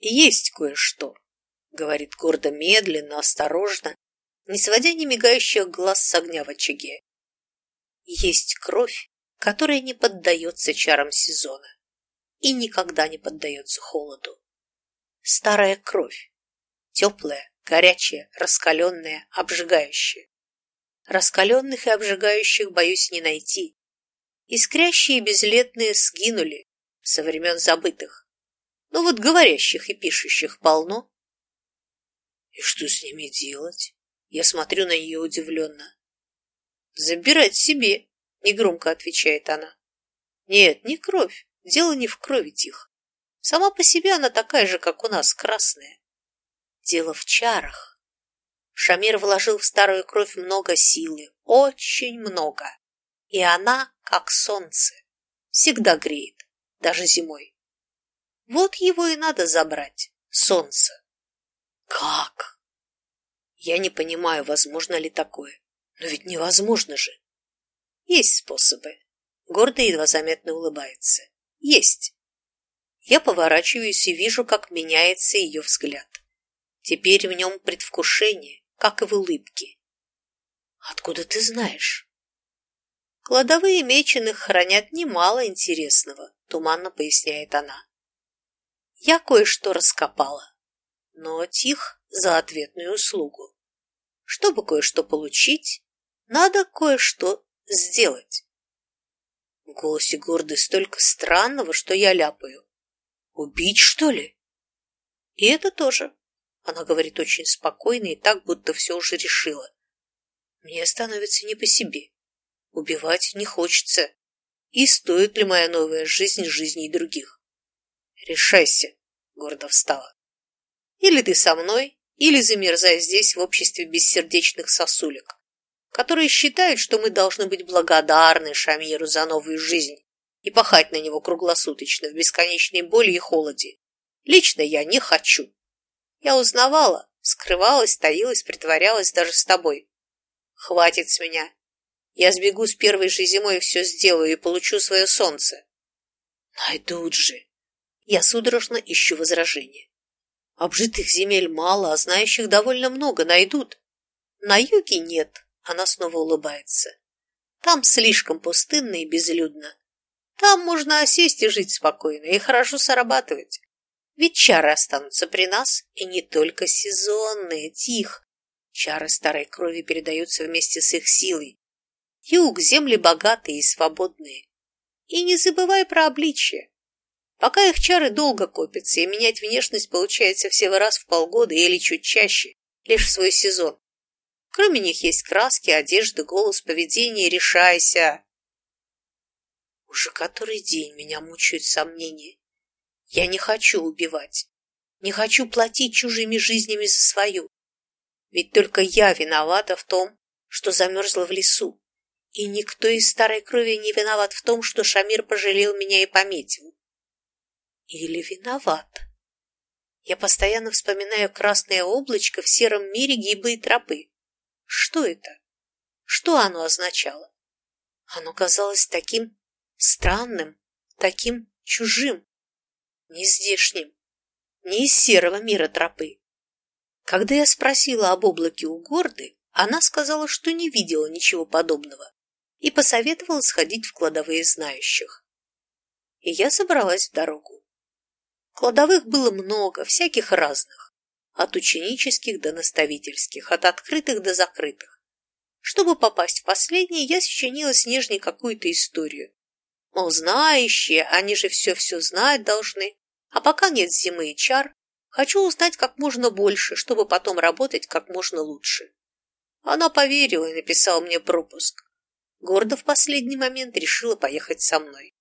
«Есть кое-что», — говорит гордо, медленно, осторожно, не сводя ни мигающих глаз с огня в очаге. Есть кровь, которая не поддается чарам сезона и никогда не поддается холоду. Старая кровь, теплая, горячая, раскаленная, обжигающая. Раскаленных и обжигающих боюсь не найти. Искрящие и безлетные сгинули со времен забытых. Но вот говорящих и пишущих полно. И что с ними делать? Я смотрю на нее удивленно. Забирать себе, негромко отвечает она. Нет, не кровь. Дело не в крови тихо. Сама по себе она такая же, как у нас, красная. Дело в чарах. Шамир вложил в старую кровь много силы, очень много. И она, как солнце, всегда греет, даже зимой. Вот его и надо забрать, солнце. Как? Я не понимаю, возможно ли такое. Но ведь невозможно же. Есть способы. Гордо едва заметно улыбается. Есть. Я поворачиваюсь и вижу, как меняется ее взгляд. Теперь в нем предвкушение, как и в улыбке. Откуда ты знаешь? Кладовые меченых хранят немало интересного, туманно поясняет она. Я кое-что раскопала, но тих за ответную услугу. Чтобы кое-что получить, надо кое-что сделать. В голосе гордой столько странного, что я ляпаю. Убить, что ли? И это тоже. Она говорит очень спокойно и так, будто все уже решила. Мне становится не по себе. Убивать не хочется. И стоит ли моя новая жизнь жизней других? Решайся, гордо встала. Или ты со мной, или замерзай здесь в обществе бессердечных сосулек которые считают, что мы должны быть благодарны Шамиру за новую жизнь и пахать на него круглосуточно в бесконечной боли и холоде. Лично я не хочу. Я узнавала, скрывалась, таилась, притворялась даже с тобой. Хватит с меня. Я сбегу с первой же зимой и все сделаю и получу свое солнце. Найдут же. Я судорожно ищу возражения. Обжитых земель мало, а знающих довольно много найдут. На юге нет, она снова улыбается. Там слишком пустынно и безлюдно. Там можно осесть и жить спокойно, и хорошо срабатывать. Ведь чары останутся при нас, и не только сезонные, тих. Чары старой крови передаются вместе с их силой. Юг, земли богатые и свободные. И не забывай про обличие. Пока их чары долго копятся, и менять внешность получается всего раз в полгода или чуть чаще, лишь в свой сезон. Кроме них есть краски, одежда, голос, поведение. Решайся! Уже который день меня мучают сомнения. Я не хочу убивать, не хочу платить чужими жизнями за свою. Ведь только я виновата в том, что замерзла в лесу, и никто из старой крови не виноват в том, что Шамир пожалел меня и пометил. Или виноват? Я постоянно вспоминаю красное облачко в сером мире гиблой тропы. Что это? Что оно означало? Оно казалось таким странным, таким чужим не здешним, не из серого мира тропы. Когда я спросила об облаке у Горды, она сказала, что не видела ничего подобного и посоветовала сходить в кладовые знающих. И я собралась в дорогу. Кладовых было много, всяких разных, от ученических до наставительских, от открытых до закрытых. Чтобы попасть в последний, я сочинила с какую-то историю, Мол, знающие, они же все-все знать должны. А пока нет зимы и чар, хочу узнать как можно больше, чтобы потом работать как можно лучше. Она поверила и написала мне пропуск. Гордо в последний момент решила поехать со мной.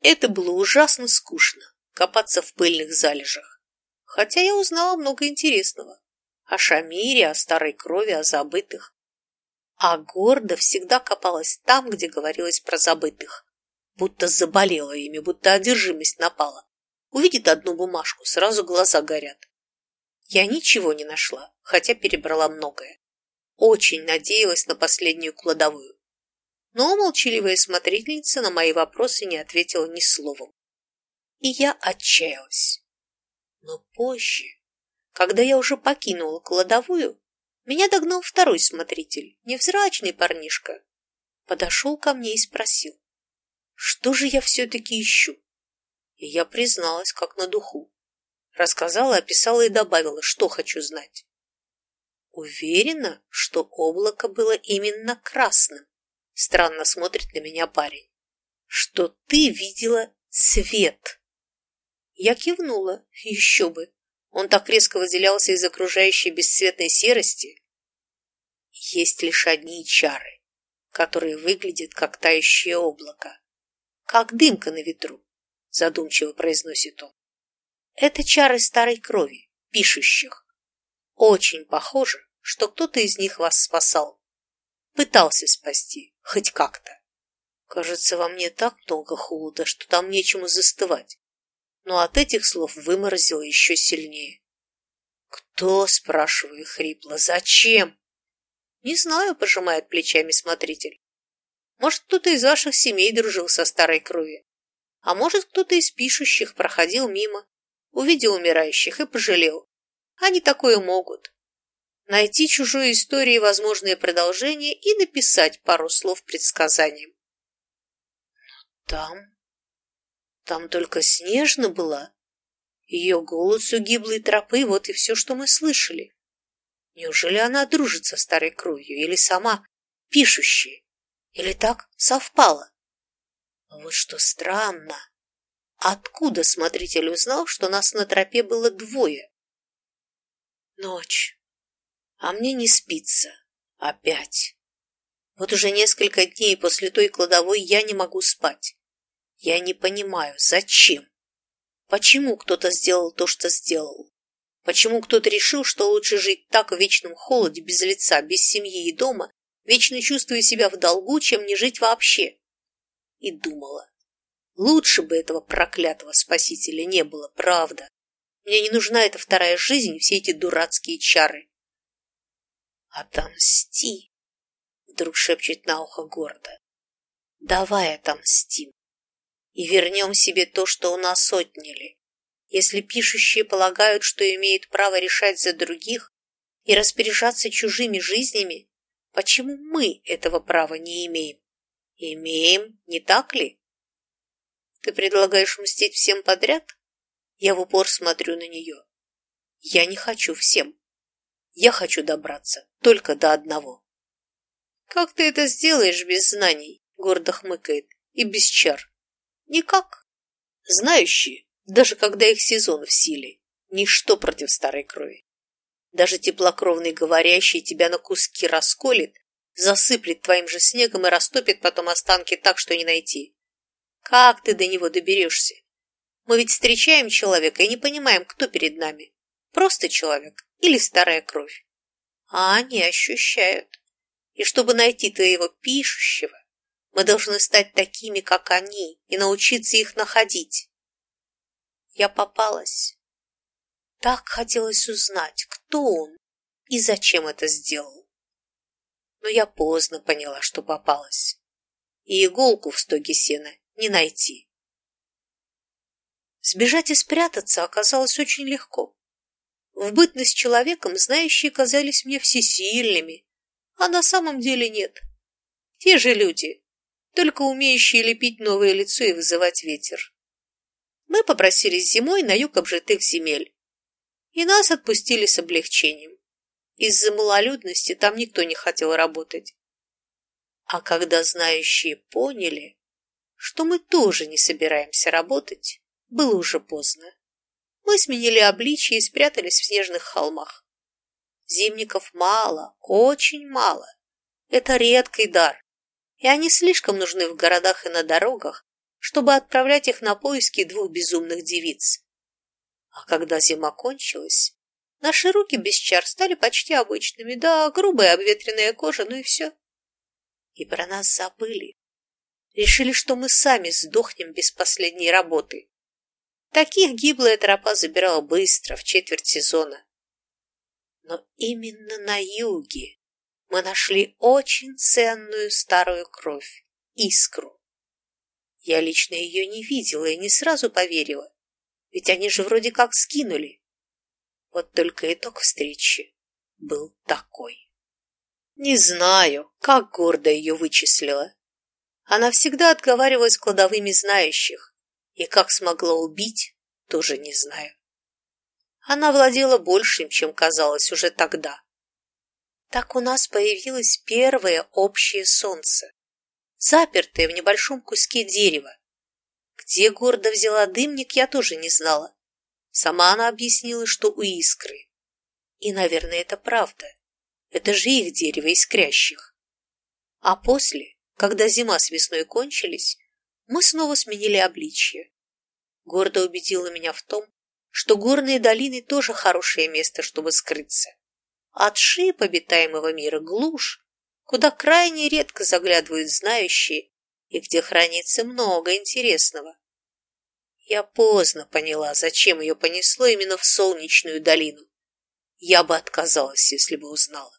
Это было ужасно скучно, копаться в пыльных залежах. Хотя я узнала много интересного. О Шамире, о старой крови, о забытых. А гордо всегда копалась там, где говорилось про забытых будто заболела ими, будто одержимость напала. Увидит одну бумажку, сразу глаза горят. Я ничего не нашла, хотя перебрала многое. Очень надеялась на последнюю кладовую. Но молчаливая смотрительница на мои вопросы не ответила ни словом. И я отчаялась. Но позже, когда я уже покинула кладовую, меня догнал второй смотритель, невзрачный парнишка. Подошел ко мне и спросил. Что же я все-таки ищу? И я призналась, как на духу. Рассказала, описала и добавила, что хочу знать. Уверена, что облако было именно красным. Странно смотрит на меня парень. Что ты видела цвет. Я кивнула. Еще бы. Он так резко выделялся из окружающей бесцветной серости. Есть лишь одни чары, которые выглядят как тающее облако как дымка на ветру, задумчиво произносит он. Это чары старой крови, пишущих. Очень похоже, что кто-то из них вас спасал. Пытался спасти, хоть как-то. Кажется, во мне так много холода, что там нечему застывать. Но от этих слов выморозило еще сильнее. «Кто?» – спрашиваю хрипло. «Зачем?» «Не знаю», – пожимает плечами смотритель. Может, кто-то из ваших семей дружил со старой крови. А может, кто-то из пишущих проходил мимо, увидел умирающих и пожалел. Они такое могут. Найти чужой истории возможные продолжения и написать пару слов предсказанием. Но там... Там только Снежно была. Ее голос у гиблой тропы, вот и все, что мы слышали. Неужели она дружит со старой кровью или сама пишущая? Или так совпало? Вот что странно. Откуда смотритель узнал, что нас на тропе было двое? Ночь. А мне не спится. Опять. Вот уже несколько дней после той кладовой я не могу спать. Я не понимаю, зачем? Почему кто-то сделал то, что сделал? Почему кто-то решил, что лучше жить так в вечном холоде, без лица, без семьи и дома, вечно чувствуя себя в долгу, чем не жить вообще. И думала, лучше бы этого проклятого спасителя не было, правда. Мне не нужна эта вторая жизнь, все эти дурацкие чары. Отомсти. Вдруг шепчет на ухо гордо. Давай отомстим и вернем себе то, что у нас отняли. Если пишущие полагают, что имеют право решать за других и распоряжаться чужими жизнями, почему мы этого права не имеем? Имеем, не так ли? Ты предлагаешь мстить всем подряд? Я в упор смотрю на нее. Я не хочу всем. Я хочу добраться только до одного. Как ты это сделаешь без знаний? Гордо хмыкает. И без чар. Никак. Знающие, даже когда их сезон в силе, ничто против старой крови. Даже теплокровный говорящий тебя на куски расколет, засыплет твоим же снегом и растопит потом останки так, что не найти. Как ты до него доберешься? Мы ведь встречаем человека и не понимаем, кто перед нами. Просто человек или старая кровь. А они ощущают. И чтобы найти твоего пишущего, мы должны стать такими, как они, и научиться их находить. Я попалась. Так хотелось узнать, кто он и зачем это сделал. Но я поздно поняла, что попалась. И иголку в стоге сена не найти. Сбежать и спрятаться оказалось очень легко. В бытность человеком знающие казались мне всесильными, а на самом деле нет. Те же люди, только умеющие лепить новое лицо и вызывать ветер. Мы попросились зимой на юг обжитых земель, и нас отпустили с облегчением. Из-за малолюдности там никто не хотел работать. А когда знающие поняли, что мы тоже не собираемся работать, было уже поздно. Мы сменили обличье и спрятались в снежных холмах. Зимников мало, очень мало. Это редкий дар, и они слишком нужны в городах и на дорогах, чтобы отправлять их на поиски двух безумных девиц. А когда зима кончилась, наши руки без чар стали почти обычными, да, грубая обветренная кожа, ну и все. И про нас забыли. Решили, что мы сами сдохнем без последней работы. Таких гиблая тропа забирала быстро, в четверть сезона. Но именно на юге мы нашли очень ценную старую кровь, искру. Я лично ее не видела и не сразу поверила, ведь они же вроде как скинули. Вот только итог встречи был такой. Не знаю, как гордо ее вычислила. Она всегда отговаривалась кладовыми знающих, и как смогла убить, тоже не знаю. Она владела большим, чем казалось уже тогда. Так у нас появилось первое общее солнце, запертое в небольшом куске дерева. Где гордо взяла дымник, я тоже не знала. Сама она объяснила, что у искры. И, наверное, это правда. Это же их дерево искрящих. А после когда зима с весной кончились, мы снова сменили обличье. Гордо убедила меня в том, что горные долины тоже хорошее место, чтобы скрыться. От шип обитаемого мира глушь, куда крайне редко заглядывают знающие и где хранится много интересного. Я поздно поняла, зачем ее понесло именно в солнечную долину. Я бы отказалась, если бы узнала.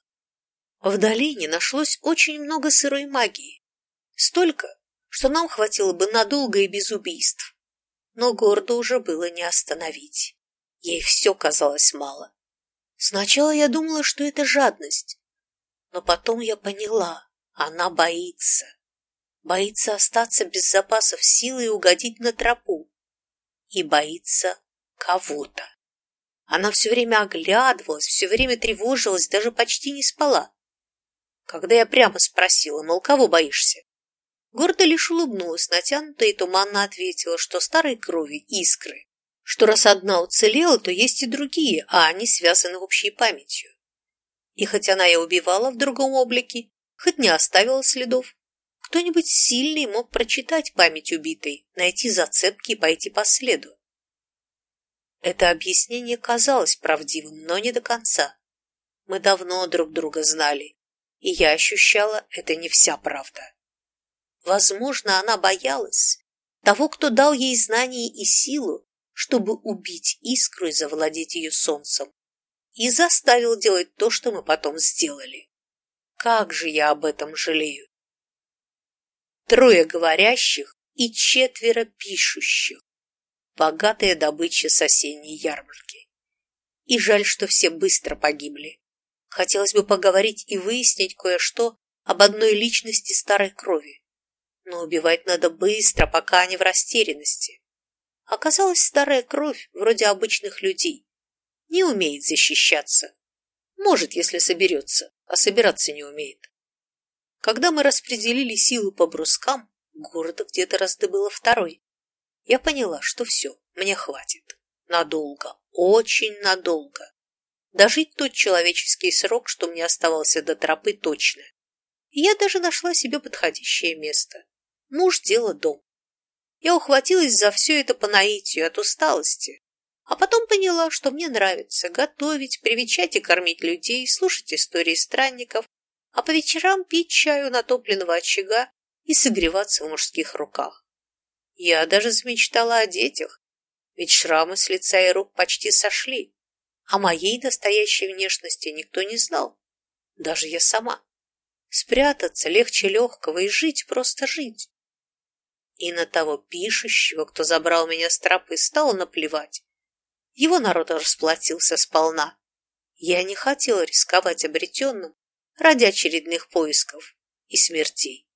В долине нашлось очень много сырой магии, Столько, что нам хватило бы надолго и без убийств. Но гордо уже было не остановить. Ей все казалось мало. Сначала я думала, что это жадность, но потом я поняла, она боится. Боится остаться без запасов силы и угодить на тропу. И боится кого-то. Она все время оглядывалась, все время тревожилась, даже почти не спала. Когда я прямо спросила, мол, кого боишься? Гордо лишь улыбнулась, натянуто и туманно ответила, что старой крови искры, что раз одна уцелела, то есть и другие, а они связаны общей памятью. И хоть она и убивала в другом облике, хоть не оставила следов, кто-нибудь сильный мог прочитать память убитой, найти зацепки и пойти по следу. Это объяснение казалось правдивым, но не до конца. Мы давно друг друга знали, и я ощущала, это не вся правда. Возможно, она боялась того, кто дал ей знания и силу, чтобы убить искру и завладеть ее солнцем, и заставил делать то, что мы потом сделали. Как же я об этом жалею! Трое говорящих и четверо пишущих. Богатая добыча с осенней ярмарки. И жаль, что все быстро погибли. Хотелось бы поговорить и выяснить кое-что об одной личности старой крови. Но убивать надо быстро, пока они в растерянности. Оказалось, старая кровь, вроде обычных людей, не умеет защищаться. Может, если соберется, а собираться не умеет. Когда мы распределили силы по брускам, города где-то раздобыло второй. Я поняла, что все, мне хватит. Надолго, очень надолго. Дожить тот человеческий срок, что мне оставался до тропы, точно. И я даже нашла себе подходящее место. Муж дело дом. Я ухватилась за все это по наитию от усталости, а потом поняла, что мне нравится готовить, привечать и кормить людей, слушать истории странников, а по вечерам пить чаю натопленного очага и согреваться в мужских руках. Я даже замечтала о детях, ведь шрамы с лица и рук почти сошли. О моей настоящей внешности никто не знал, даже я сама. Спрятаться легче легкого и жить, просто жить. И на того пишущего, кто забрал меня с тропы, стало наплевать. Его народ расплатился сполна. Я не хотела рисковать обретенным ради очередных поисков и смертей.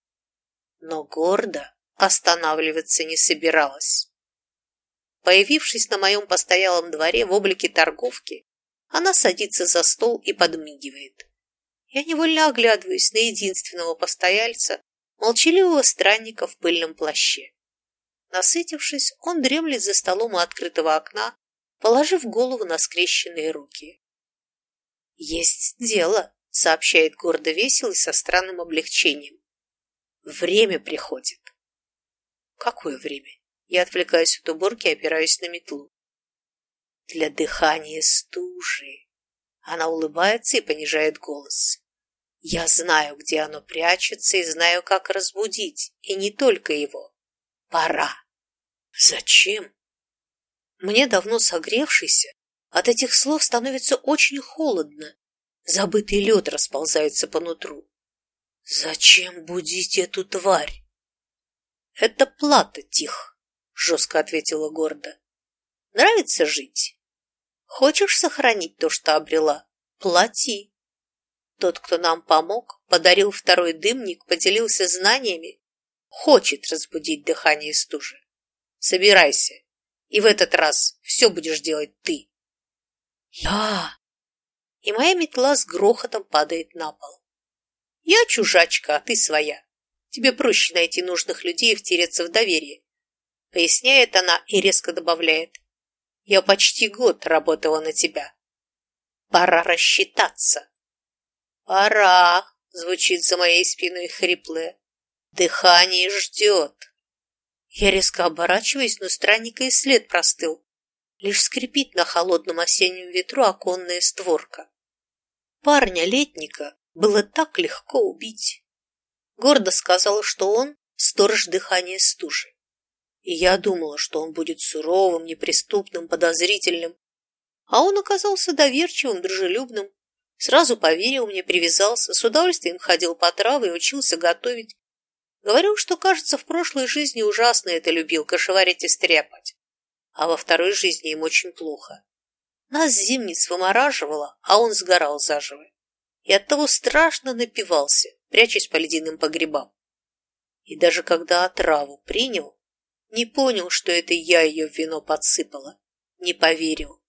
Но гордо останавливаться не собиралась. Появившись на моем постоялом дворе в облике торговки, она садится за стол и подмигивает. Я невольно оглядываюсь на единственного постояльца, молчаливого странника в пыльном плаще. Насытившись, он дремлет за столом у открытого окна, положив голову на скрещенные руки. «Есть дело», — сообщает гордо весело и со странным облегчением. «Время приходит». «Какое время?» Я отвлекаюсь от уборки и опираюсь на метлу. «Для дыхания стужи». Она улыбается и понижает голос. «Я знаю, где оно прячется, и знаю, как разбудить, и не только его. Пора». «Зачем?» Мне давно согревшийся, от этих слов становится очень холодно. Забытый лед расползается по нутру. Зачем будить эту тварь? Это плата, Тих, жестко ответила гордо. Нравится жить? Хочешь сохранить то, что обрела? Плати. Тот, кто нам помог, подарил второй дымник, поделился знаниями, хочет разбудить дыхание стужи. Собирайся, и в этот раз все будешь делать ты. Я! И моя метла с грохотом падает на пол. Я чужачка, а ты своя. Тебе проще найти нужных людей и втереться в доверие. Поясняет она и резко добавляет. Я почти год работала на тебя. Пора рассчитаться. Пора, звучит за моей спиной хриплое. Дыхание ждет. Я резко оборачиваюсь, но странника и след простыл. Лишь скрипит на холодном осеннем ветру оконная створка. Парня летника было так легко убить. Гордо сказала, что он сторож дыхания стужи. И я думала, что он будет суровым, неприступным, подозрительным. А он оказался доверчивым, дружелюбным. Сразу поверил мне, привязался, с удовольствием ходил по траве и учился готовить. Говорил, что, кажется, в прошлой жизни ужасно это любил, кошеварить и стряпать. А во второй жизни им очень плохо. Нас зимниц вымораживало, а он сгорал заживо. И оттого страшно напивался, прячась по ледяным погребам. И даже когда отраву принял, не понял, что это я ее в вино подсыпала. Не поверил.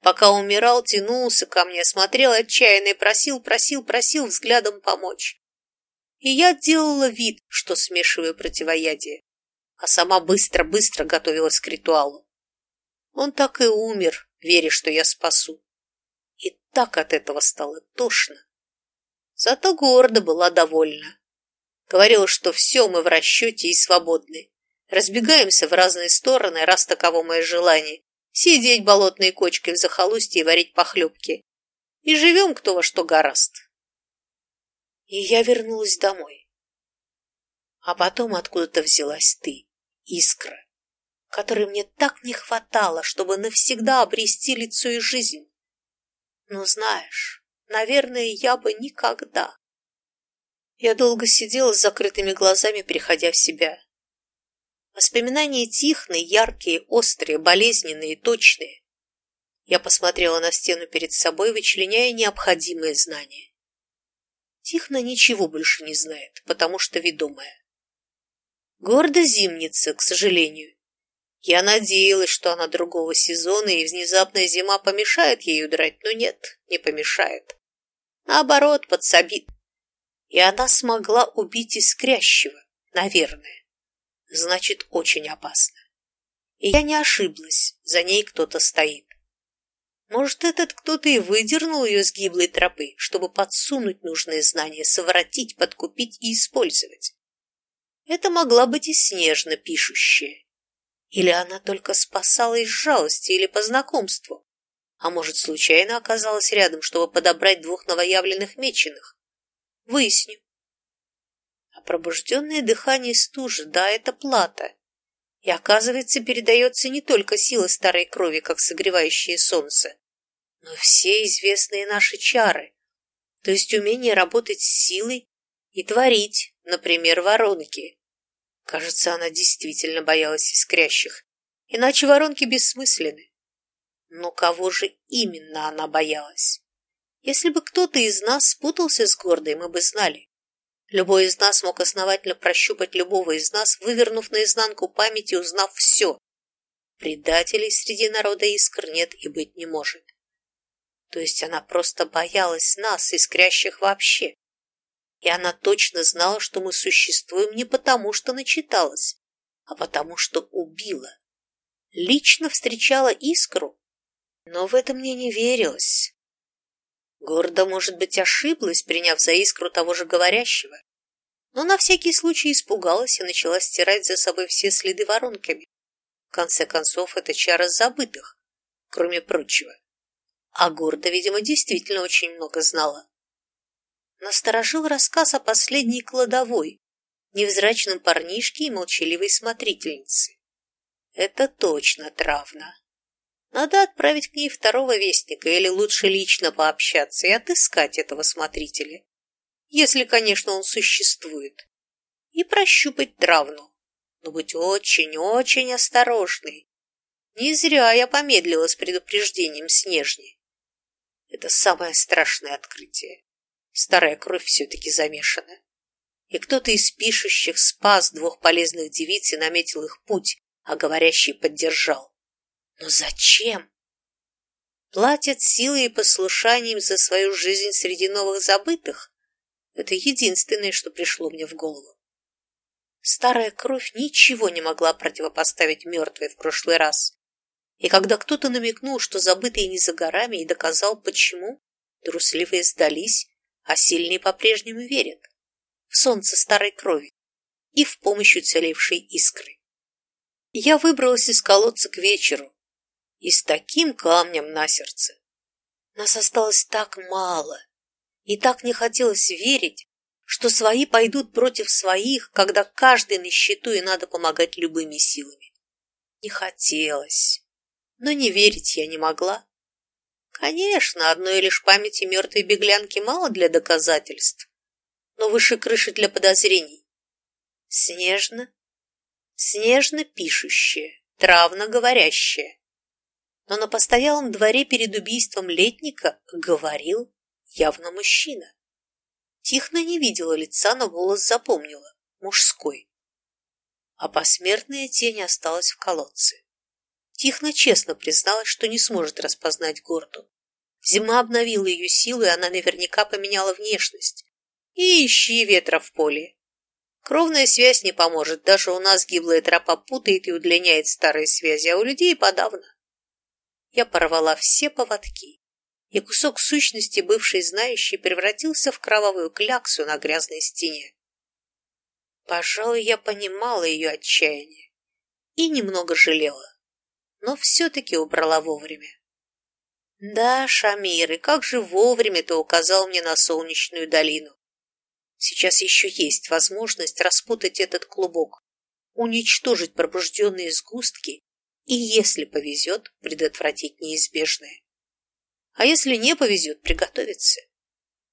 Пока умирал, тянулся ко мне, смотрел отчаянно и просил, просил, просил взглядом помочь и я делала вид, что смешиваю противоядие, а сама быстро-быстро готовилась к ритуалу. Он так и умер, веря, что я спасу. И так от этого стало тошно. Зато гордо была довольна. Говорила, что все, мы в расчете и свободны. Разбегаемся в разные стороны, раз таково мое желание. Сидеть болотной кочкой в захолустье и варить похлебки. И живем кто во что гораст и я вернулась домой. А потом откуда-то взялась ты, искра, которой мне так не хватало, чтобы навсегда обрести лицо и жизнь. Но знаешь, наверное, я бы никогда, Я долго сидела с закрытыми глазами, приходя в себя. Воспоминания тихные, яркие, острые, болезненные, точные. Я посмотрела на стену перед собой, вычленяя необходимые знания. Тихна ничего больше не знает, потому что ведомая. Гордо зимница, к сожалению. Я надеялась, что она другого сезона, и внезапная зима помешает ей удрать, но нет, не помешает. Наоборот, подсобит. И она смогла убить искрящего, наверное. Значит, очень опасно. И я не ошиблась, за ней кто-то стоит. Может, этот кто-то и выдернул ее с гиблой тропы, чтобы подсунуть нужные знания, совратить, подкупить и использовать. Это могла быть и снежно пишущая. Или она только спасала из жалости или по знакомству, а может, случайно оказалась рядом, чтобы подобрать двух новоявленных меченых. Выясню. А пробужденное дыхание стужи, да, это плата. И, оказывается, передается не только сила старой крови, как согревающее солнце, но все известные наши чары, то есть умение работать с силой и творить, например, воронки. Кажется, она действительно боялась искрящих, иначе воронки бессмысленны. Но кого же именно она боялась? Если бы кто-то из нас спутался с гордой, мы бы знали. Любой из нас мог основательно прощупать любого из нас, вывернув наизнанку память и узнав все. Предателей среди народа искр нет и быть не может. То есть она просто боялась нас, искрящих вообще. И она точно знала, что мы существуем не потому, что начиталась, а потому, что убила. Лично встречала искру, но в это мне не верилось. Гордо, может быть, ошиблась, приняв за искру того же говорящего, но на всякий случай испугалась и начала стирать за собой все следы воронками. В конце концов, это чара забытых, кроме прочего. А Горда, видимо, действительно очень много знала. Насторожил рассказ о последней кладовой, невзрачном парнишке и молчаливой смотрительнице. Это точно травно. Надо отправить к ней второго вестника или лучше лично пообщаться и отыскать этого смотрителя, если, конечно, он существует, и прощупать травну, но быть очень-очень осторожной. Не зря я помедлила с предупреждением Снежни. Это самое страшное открытие. Старая кровь все-таки замешана. И кто-то из пишущих спас двух полезных девиц и наметил их путь, а говорящий поддержал. Но зачем? Платят силой и послушанием за свою жизнь среди новых забытых? Это единственное, что пришло мне в голову. Старая кровь ничего не могла противопоставить мертвой в прошлый раз. И когда кто-то намекнул, что забытые не за горами, и доказал, почему, трусливые сдались, а сильные по-прежнему верят в солнце старой крови и в помощь уцелевшей искры. Я выбралась из колодца к вечеру и с таким камнем на сердце. Нас осталось так мало, и так не хотелось верить, что свои пойдут против своих, когда каждый на счету и надо помогать любыми силами. Не хотелось но не верить я не могла. Конечно, одной лишь памяти мертвой беглянки мало для доказательств, но выше крыши для подозрений. Снежно, снежно пишущее, травно говорящее. Но на постоялом дворе перед убийством летника говорил явно мужчина. Тихно не видела лица, но голос запомнила, мужской. А посмертная тень осталась в колодце. Тихно честно призналась, что не сможет распознать Горду. Зима обновила ее силу, и она наверняка поменяла внешность. И ищи ветра в поле. Кровная связь не поможет, даже у нас гиблая тропа путает и удлиняет старые связи, а у людей подавно. Я порвала все поводки, и кусок сущности, бывшей знающей, превратился в кровавую кляксу на грязной стене. Пожалуй, я понимала ее отчаяние и немного жалела но все-таки убрала вовремя. Да, Шамир, и как же вовремя ты указал мне на солнечную долину. Сейчас еще есть возможность распутать этот клубок, уничтожить пробужденные сгустки и, если повезет, предотвратить неизбежное. А если не повезет, приготовиться.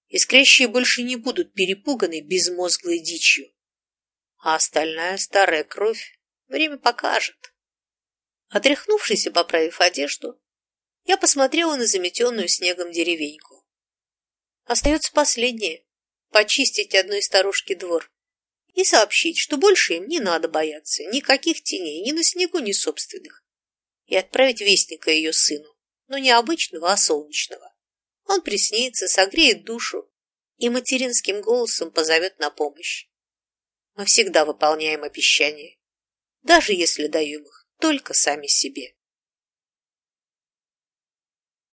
Искрящие больше не будут перепуганы безмозглой дичью. А остальная старая кровь время покажет. Отряхнувшись и поправив одежду, я посмотрела на заметенную снегом деревеньку. Остается последнее – почистить одной старушке двор и сообщить, что больше им не надо бояться никаких теней ни на снегу, ни собственных, и отправить вестника ее сыну, но не обычного, а солнечного. Он приснится, согреет душу и материнским голосом позовет на помощь. Мы всегда выполняем обещания, даже если даем их только сами себе.